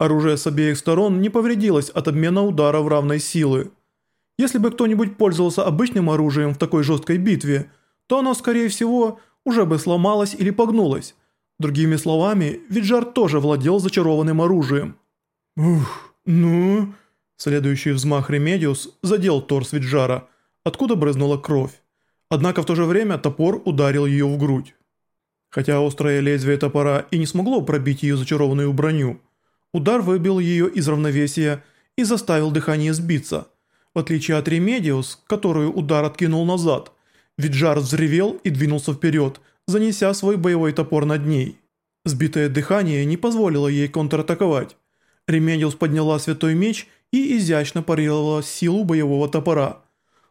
Оружие с обеих сторон не повредилось от обмена ударов равной силы. Если бы кто-нибудь пользовался обычным оружием в такой жесткой битве, то оно, скорее всего, уже бы сломалось или погнулось. Другими словами, Виджар тоже владел зачарованным оружием. «Ух, ну...» Следующий взмах Ремедиус задел торс Виджара, откуда брызнула кровь. Однако в то же время топор ударил ее в грудь. Хотя острое лезвие топора и не смогло пробить ее зачарованную броню, удар выбил ее из равновесия и заставил дыхание сбиться. В отличие от Ремедиус, которую удар откинул назад, Виджар взревел и двинулся вперед, занеся свой боевой топор над ней. Сбитое дыхание не позволило ей контратаковать. Ремедиус подняла святой меч и изящно парировала силу боевого топора.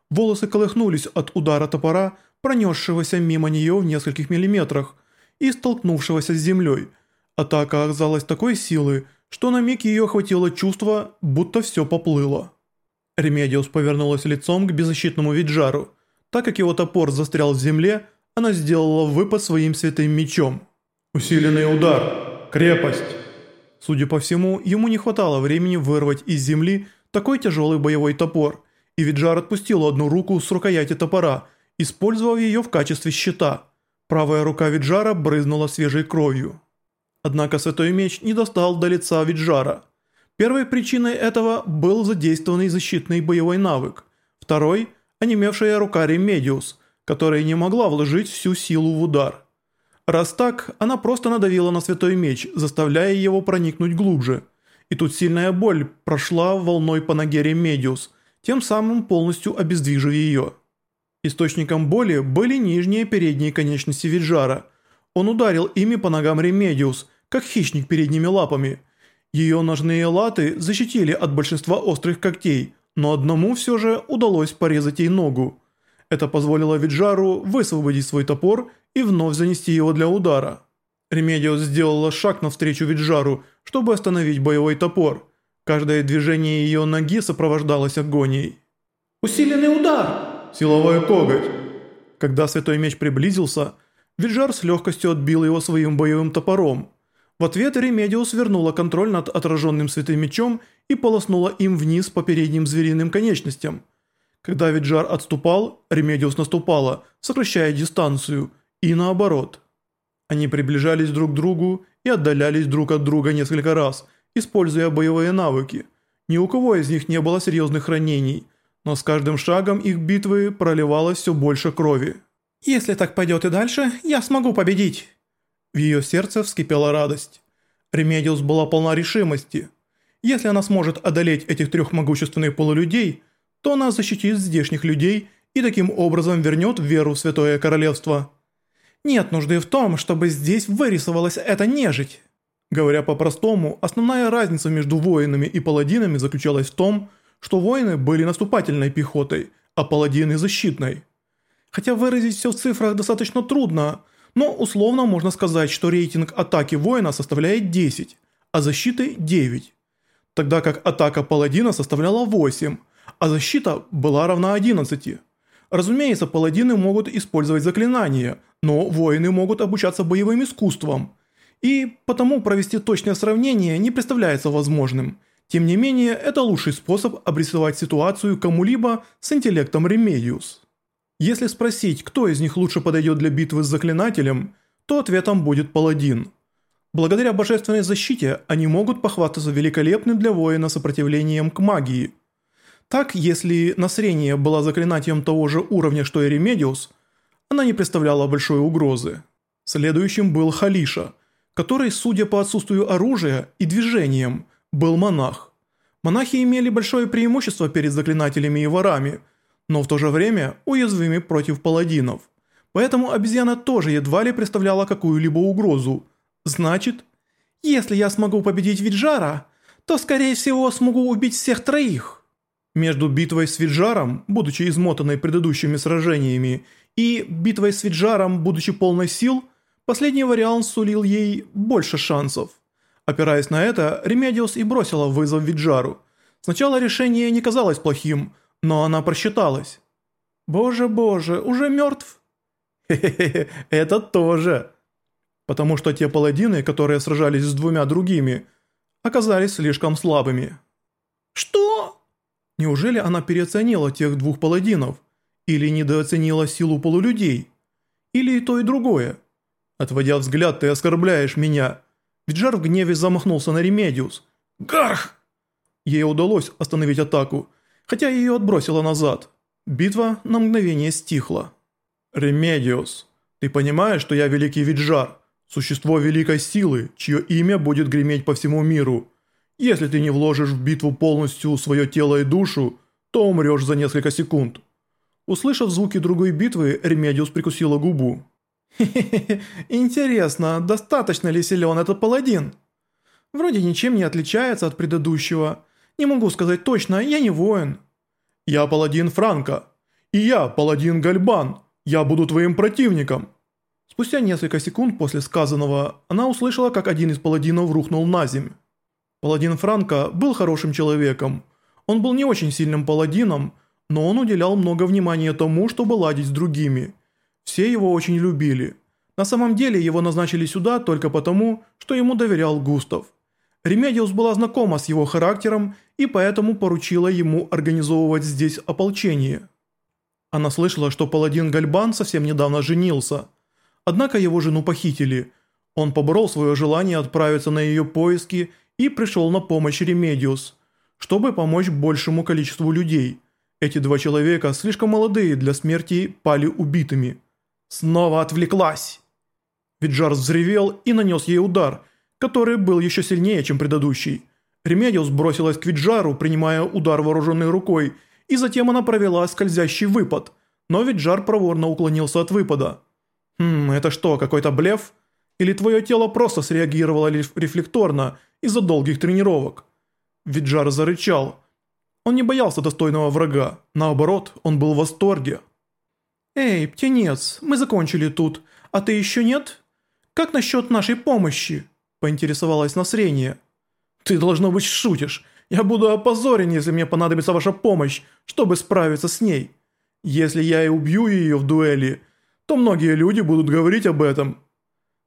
Волосы колыхнулись от удара топора, пронесшегося мимо нее в нескольких миллиметрах и столкнувшегося с землей. Атака оказалась такой силы, что на миг ее охватило чувство, будто все поплыло. Ремедиус повернулась лицом к беззащитному Виджару. Так как его топор застрял в земле, она сделала выпад своим святым мечом. «Усиленный удар! Крепость!» Судя по всему, ему не хватало времени вырвать из земли такой тяжелый боевой топор, и Виджар отпустил одну руку с рукояти топора, использовав ее в качестве щита. Правая рука Виджара брызнула свежей кровью. Однако святой меч не достал до лица Виджара. Первой причиной этого был задействованный защитный боевой навык. Второй – онемевшая рука Ремедиус, которая не могла вложить всю силу в удар. Раз так, она просто надавила на святой меч, заставляя его проникнуть глубже. И тут сильная боль прошла волной по ноге Ремедиус, тем самым полностью обездвижив ее. Источником боли были нижние передние конечности Виджара. Он ударил ими по ногам Ремедиус, как хищник передними лапами. Ее ножные латы защитили от большинства острых когтей, но одному все же удалось порезать ей ногу. Это позволило Виджару высвободить свой топор и вновь занести его для удара. Ремедиус сделала шаг навстречу Виджару, чтобы остановить боевой топор. Каждое движение ее ноги сопровождалось агонией. «Усиленный удар!» «Силовой коготь!» Когда Святой Меч приблизился, Виджар с легкостью отбил его своим боевым топором. В ответ Ремедиус вернула контроль над отраженным Святым Мечом и полоснула им вниз по передним звериным конечностям. Когда Виджар отступал, Ремедиус наступала, сокращая дистанцию, и наоборот. Они приближались друг к другу и отдалялись друг от друга несколько раз, используя боевые навыки. Ни у кого из них не было серьезных ранений, но с каждым шагом их битвы проливалось все больше крови. «Если так пойдет и дальше, я смогу победить!» В ее сердце вскипела радость. Ремедиус была полна решимости. Если она сможет одолеть этих трех могущественных полулюдей – то она защитит здешних людей и таким образом вернет веру в Святое Королевство. Нет нужды в том, чтобы здесь вырисовалась эта нежить. Говоря по-простому, основная разница между воинами и паладинами заключалась в том, что воины были наступательной пехотой, а паладины защитной. Хотя выразить все в цифрах достаточно трудно, но условно можно сказать, что рейтинг атаки воина составляет 10, а защиты 9. Тогда как атака паладина составляла 8, а защита была равна 11. Разумеется, паладины могут использовать заклинания, но воины могут обучаться боевым искусствам. И потому провести точное сравнение не представляется возможным. Тем не менее, это лучший способ обрисовать ситуацию кому-либо с интеллектом Ремедиус. Если спросить, кто из них лучше подойдет для битвы с заклинателем, то ответом будет паладин. Благодаря божественной защите они могут похвастаться великолепным для воина сопротивлением к магии – так, если Насрене была заклинателем того же уровня, что и Ремедиус, она не представляла большой угрозы. Следующим был Халиша, который, судя по отсутствию оружия и движениям, был монах. Монахи имели большое преимущество перед заклинателями и ворами, но в то же время уязвимы против паладинов. Поэтому обезьяна тоже едва ли представляла какую-либо угрозу. Значит, если я смогу победить Виджара, то скорее всего смогу убить всех троих. Между битвой с Виджаром, будучи измотанной предыдущими сражениями, и битвой с Виджаром, будучи полной сил, последний вариант сулил ей больше шансов. Опираясь на это, Ремедиус и бросила вызов Виджару. Сначала решение не казалось плохим, но она просчиталась. «Боже-боже, уже мертв?» «Хе-хе-хе, это тоже!» Потому что те паладины, которые сражались с двумя другими, оказались слишком слабыми. «Что?» Неужели она переоценила тех двух паладинов? Или недооценила силу полулюдей? Или и то, и другое? Отводя взгляд, ты оскорбляешь меня. Виджар в гневе замахнулся на Ремедиус. «Гарх!» Ей удалось остановить атаку, хотя ее отбросило назад. Битва на мгновение стихла. «Ремедиус, ты понимаешь, что я великий Виджар, существо великой силы, чье имя будет греметь по всему миру? Если ты не вложишь в битву полностью свое тело и душу, то умрешь за несколько секунд». Услышав звуки другой битвы, Ремедиус прикусила губу. «Хе-хе-хе, интересно, достаточно ли силен этот паладин?» «Вроде ничем не отличается от предыдущего. Не могу сказать точно, я не воин». «Я паладин Франко. И я паладин Гальбан. Я буду твоим противником». Спустя несколько секунд после сказанного, она услышала, как один из паладинов рухнул наземь. Паладин Франко был хорошим человеком. Он был не очень сильным паладином, но он уделял много внимания тому, чтобы ладить с другими. Все его очень любили. На самом деле его назначили сюда только потому, что ему доверял Густав. Ремедиус была знакома с его характером и поэтому поручила ему организовывать здесь ополчение. Она слышала, что паладин Гальбан совсем недавно женился. Однако его жену похитили. Он поборол свое желание отправиться на ее поиски и пришел на помощь Ремедиус, чтобы помочь большему количеству людей – эти два человека, слишком молодые для смерти, пали убитыми. Снова отвлеклась. Виджар взревел и нанес ей удар, который был еще сильнее, чем предыдущий. Ремедиус бросилась к Виджару, принимая удар вооруженной рукой, и затем она провела скользящий выпад, но Виджар проворно уклонился от выпада. «Хм, это что, какой-то блеф? Или твое тело просто среагировало рефлекторно из-за долгих тренировок?» Виджар зарычал – он не боялся достойного врага, наоборот, он был в восторге. «Эй, птенец, мы закончили тут, а ты еще нет? Как насчет нашей помощи?» – поинтересовалась Насрение. «Ты, должно быть, шутишь. Я буду опозорен, если мне понадобится ваша помощь, чтобы справиться с ней. Если я и убью ее в дуэли, то многие люди будут говорить об этом».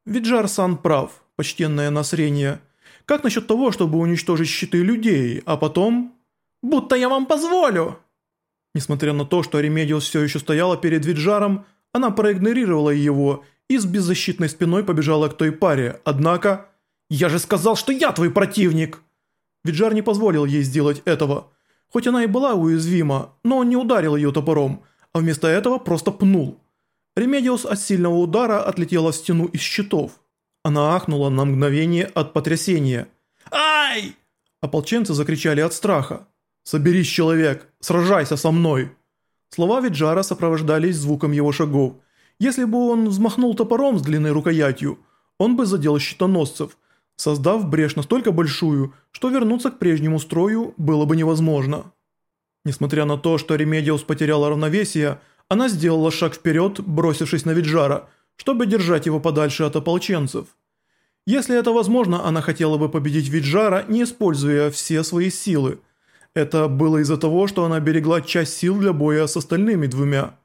Виджар-сан прав, почтенная Насрене. Как насчет того, чтобы уничтожить щиты людей, а потом будто я вам позволю!» Несмотря на то, что Ремедиус все еще стояла перед Виджаром, она проигнорировала его и с беззащитной спиной побежала к той паре, однако... «Я же сказал, что я твой противник!» Виджар не позволил ей сделать этого. Хоть она и была уязвима, но он не ударил ее топором, а вместо этого просто пнул. Ремедиус от сильного удара отлетела в стену из щитов. Она ахнула на мгновение от потрясения. «Ай!» Ополченцы закричали от страха. «Соберись, человек! Сражайся со мной!» Слова Виджара сопровождались звуком его шагов. Если бы он взмахнул топором с длинной рукоятью, он бы задел щитоносцев, создав брешь настолько большую, что вернуться к прежнему строю было бы невозможно. Несмотря на то, что Ремедиус потеряла равновесие, она сделала шаг вперед, бросившись на Виджара, чтобы держать его подальше от ополченцев. Если это возможно, она хотела бы победить Виджара, не используя все свои силы – это было из-за того, что она берегла часть сил для боя с остальными двумя.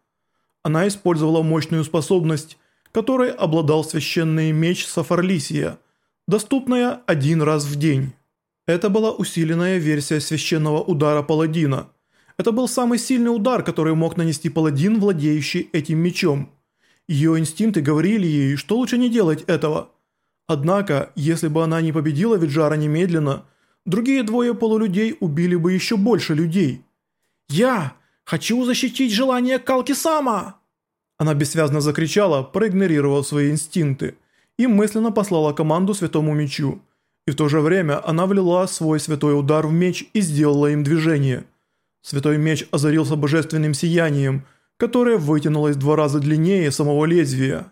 Она использовала мощную способность, которой обладал священный меч Сафарлисия, доступная один раз в день. Это была усиленная версия священного удара паладина. Это был самый сильный удар, который мог нанести паладин, владеющий этим мечом. Ее инстинкты говорили ей, что лучше не делать этого. Однако, если бы она не победила Виджара немедленно – Другие двое полулюдей убили бы еще больше людей. «Я хочу защитить желание Калки-сама!» Она бессвязно закричала, проигнорировав свои инстинкты, и мысленно послала команду Святому Мечу. И в то же время она влила свой святой удар в меч и сделала им движение. Святой меч озарился божественным сиянием, которое вытянулось два раза длиннее самого лезвия.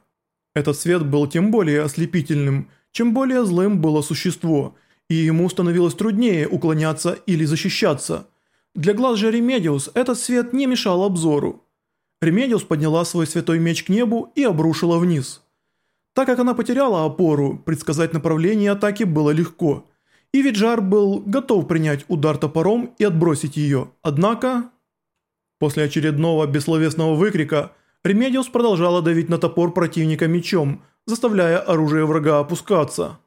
Этот свет был тем более ослепительным, чем более злым было существо – и ему становилось труднее уклоняться или защищаться. Для глаз же Ремедиус этот свет не мешал обзору. Ремедиус подняла свой святой меч к небу и обрушила вниз. Так как она потеряла опору, предсказать направление атаки было легко. И Виджар был готов принять удар топором и отбросить ее. Однако... После очередного бессловесного выкрика Ремедиус продолжала давить на топор противника мечом, заставляя оружие врага опускаться.